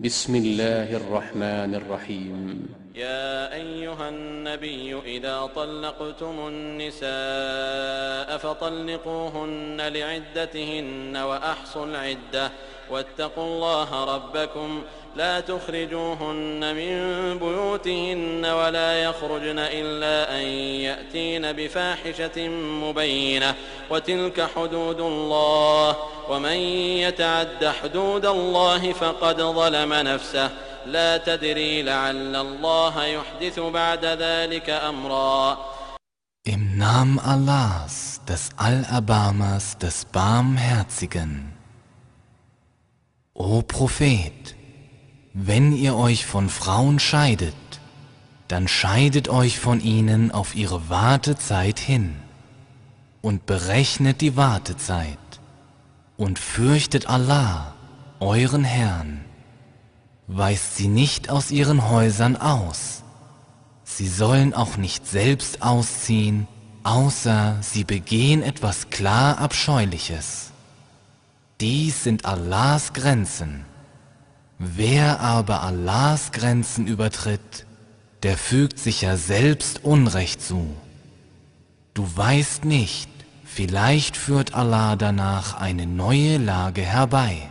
بسم الله الرحمن الرحيم. يا أيها النبي إذا طلقتم النساء فطلقوهن لعدتهن وأحصوا العدة. واتقوا الله ربكم. لا تخرجوهن من بيوتهن ولا يخرجن إلا أن يأتين بفاحشة مبينة. وتلك حدود الله. ومن يتعد حدود الله فقد ظلم نفسه. لا تدري لعل الله يحدث بعد ذلك أمرا. Im Namen Allahs, des Allerbarmers, des Barmherzigen. O Prophet, wenn ihr euch von Frauen scheidet, dann scheidet euch von ihnen auf ihre Wartezeit hin und berechnet die Wartezeit und fürchtet Allah, euren Herrn. Weist sie nicht aus ihren Häusern aus. Sie sollen auch nicht selbst ausziehen, außer sie begehen etwas klar Abscheuliches. Dies sind Allahs Grenzen. Wer aber Allahs Grenzen übertritt, der fügt sich ja selbst Unrecht zu. Du weißt nicht, vielleicht führt Allah danach eine neue Lage herbei.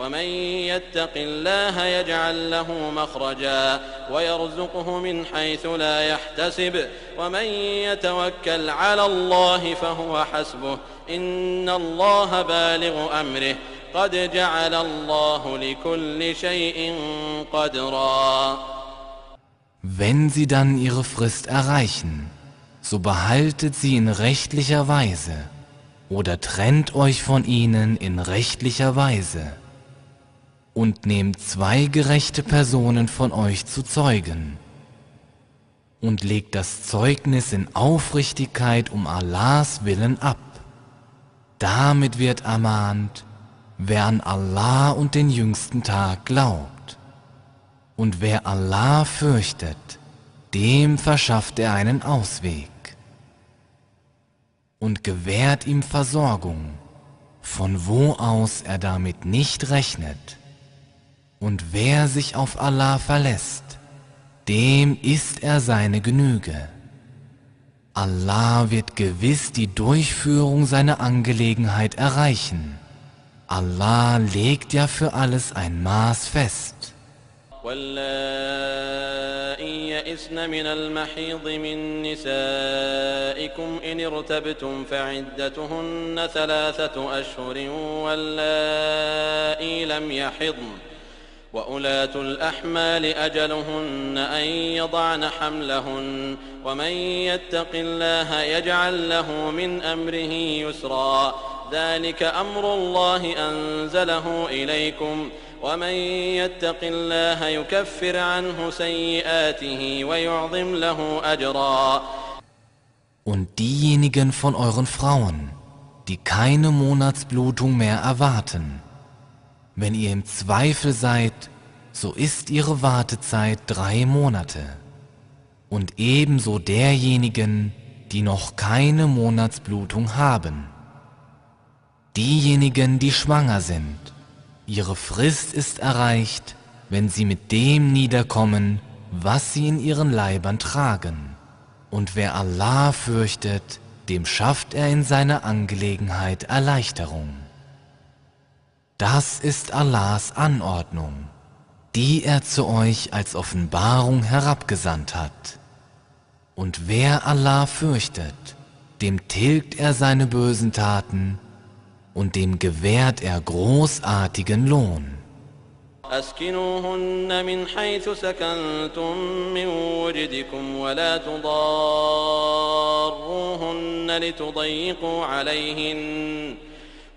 ومن يتق الله يجعل له مخرجا ويرزقه من حيث لا يحتسب ومن يتوكل على الله فهو حسبه إن الله بالغ أمره قد جعل الله لكل شيء قدرا Wenn sie dann ihre Frist erreichen, so behaltet sie in rechtlicher Weise oder trennt euch von ihnen in rechtlicher Weise und nehmt zwei gerechte Personen von euch zu Zeugen und legt das Zeugnis in Aufrichtigkeit um Allahs Willen ab. Damit wird ermahnt, wer an Allah und den jüngsten Tag glaubt. Und wer Allah fürchtet, dem verschafft er einen Ausweg und gewährt ihm Versorgung, von wo aus er damit nicht rechnet. Und wer sich auf Allah verlässt, dem ist er seine Genüge. Allah wird gewiss die Durchführung seiner Angelegenheit erreichen. Allah legt ja für alles ein Maß fest. واللائي يئسن من المحيض من نسائكم إن ارتبتم فعدتهن ثلاثة أشهر واللائي لم يحضن وأولاة الأحمال أجلهن أن يضعن حملهن ومن يتق الله يجعل له من أمره يسرا. ذلك أمر الله أنزله إليكم. ومن يتق الله يكفر عنه سيئاته ويعظم له أجرا. Und diejenigen von euren Frauen, die keine Monatsblutung mehr erwarten, wenn ihr im Zweifel seid, so ist ihre Wartezeit drei Monate. Und ebenso derjenigen, die noch keine Monatsblutung haben. Diejenigen, die schwanger sind, ihre Frist ist erreicht, wenn sie mit dem niederkommen, was sie in ihren Leibern tragen. Und wer Allah fürchtet, dem schafft er in seiner Angelegenheit Erleichterung. Das ist Allahs Anordnung, die er zu euch als Offenbarung herabgesandt hat. Und wer Allah fürchtet, dem tilgt er seine bösen Taten und dem gewährt er großartigen Lohn. أسكنوهن من حيث سكنتم من وجدكم ولا تضاروهن لتضيقوا عليهن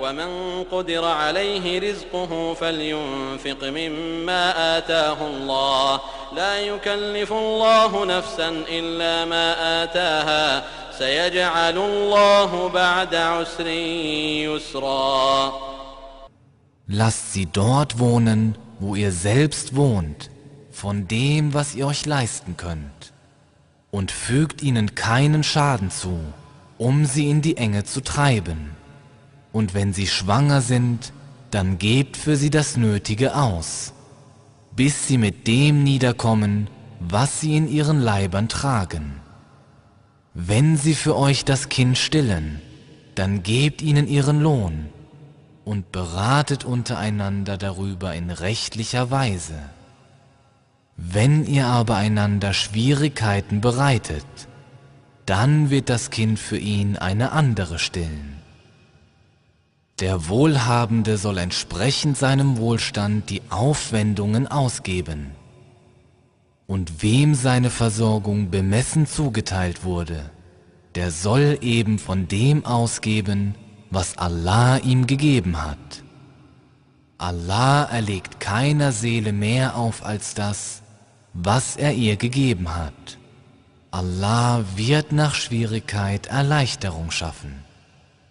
ومن قدر عليه رزقه فلينفق مما آتاه الله لا يكلف الله نفسا إلا ما آتاها سيجعل الله بعد عسر يسرا Lasst sie dort wohnen, wo ihr selbst wohnt, von dem, was ihr euch leisten könnt, und fügt ihnen keinen Schaden zu, um sie in die Enge zu treiben. Und wenn sie schwanger sind, dann gebt für sie das Nötige aus, bis sie mit dem niederkommen, was sie in ihren Leibern tragen. Wenn sie für euch das Kind stillen, dann gebt ihnen ihren Lohn und beratet untereinander darüber in rechtlicher Weise. Wenn ihr aber einander Schwierigkeiten bereitet, dann wird das Kind für ihn eine andere stillen. Der Wohlhabende soll entsprechend seinem Wohlstand die Aufwendungen ausgeben und wem seine Versorgung bemessen zugeteilt wurde, der soll eben von dem ausgeben, was Allah ihm gegeben hat. Allah erlegt keiner Seele mehr auf als das, was er ihr gegeben hat. Allah wird nach Schwierigkeit Erleichterung schaffen.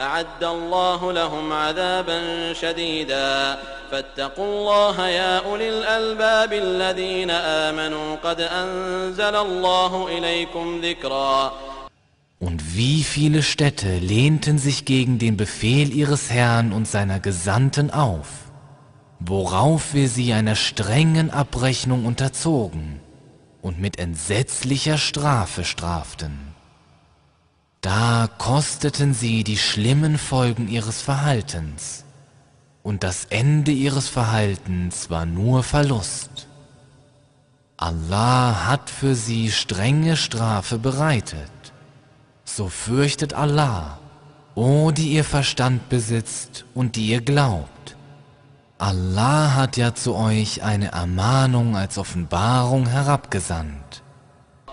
أعد الله لهم عذابا شديدا فاتقوا الله يا أولي الألباب الذين آمنوا قد أنزل الله إليكم ذكرا Und wie viele Städte lehnten sich gegen den Befehl ihres Herrn und seiner Gesandten auf, worauf wir sie einer strengen Abrechnung unterzogen und mit entsetzlicher Strafe straften. Da kosteten sie die schlimmen Folgen ihres Verhaltens, und das Ende ihres Verhaltens war nur Verlust. Allah hat für sie strenge Strafe bereitet. So fürchtet Allah, o die ihr Verstand besitzt und die ihr glaubt. Allah hat ja zu euch eine Ermahnung als Offenbarung herabgesandt.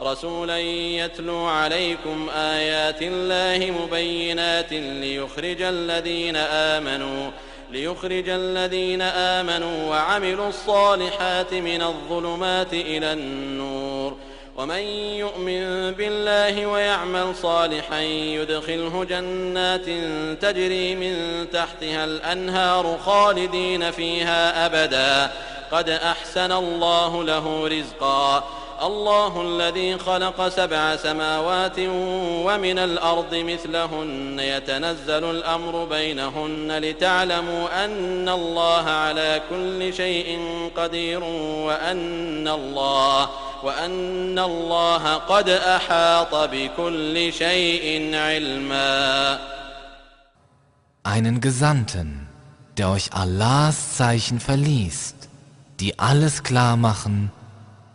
رسولا يتلو عليكم آيات الله مبينات ليخرج الذين آمنوا ليخرج الذين آمنوا وعملوا الصالحات من الظلمات إلى النور. ومن يؤمن بالله ويعمل صالحا يدخله جنات تجري من تحتها الأنهار خالدين فيها أبدا. قد أحسن الله له رزقا. الله الذي خلق سبع سماوات ومن الأرض مثلهن. يتنزل الأمر بينهن لتعلموا أن الله على كل شيء قدير وأن الله وأن الله قد أحاط بكل شيء علما. Einen Gesandten, der euch Allahs Zeichen verliest, die alles klar machen,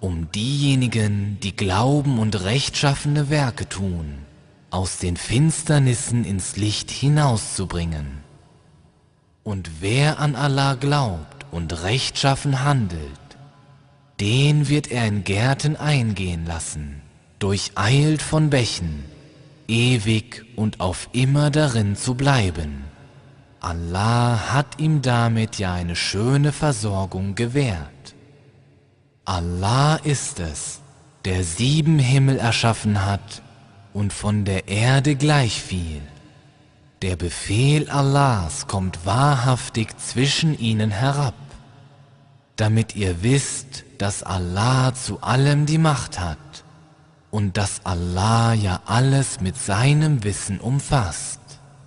um diejenigen, die glauben und rechtschaffene Werke tun, aus den Finsternissen ins Licht hinauszubringen. Und wer an Allah glaubt und rechtschaffen handelt, den wird er in Gärten eingehen lassen, durcheilt von Bächen, ewig und auf immer darin zu bleiben. Allah hat ihm damit ja eine schöne Versorgung gewährt. Allah ist es, der sieben Himmel erschaffen hat und von der Erde gleich viel. Der Befehl Allahs kommt wahrhaftig zwischen ihnen herab, damit ihr wisst, dass Allah zu allem die Macht hat und dass Allah ja alles mit seinem Wissen umfasst.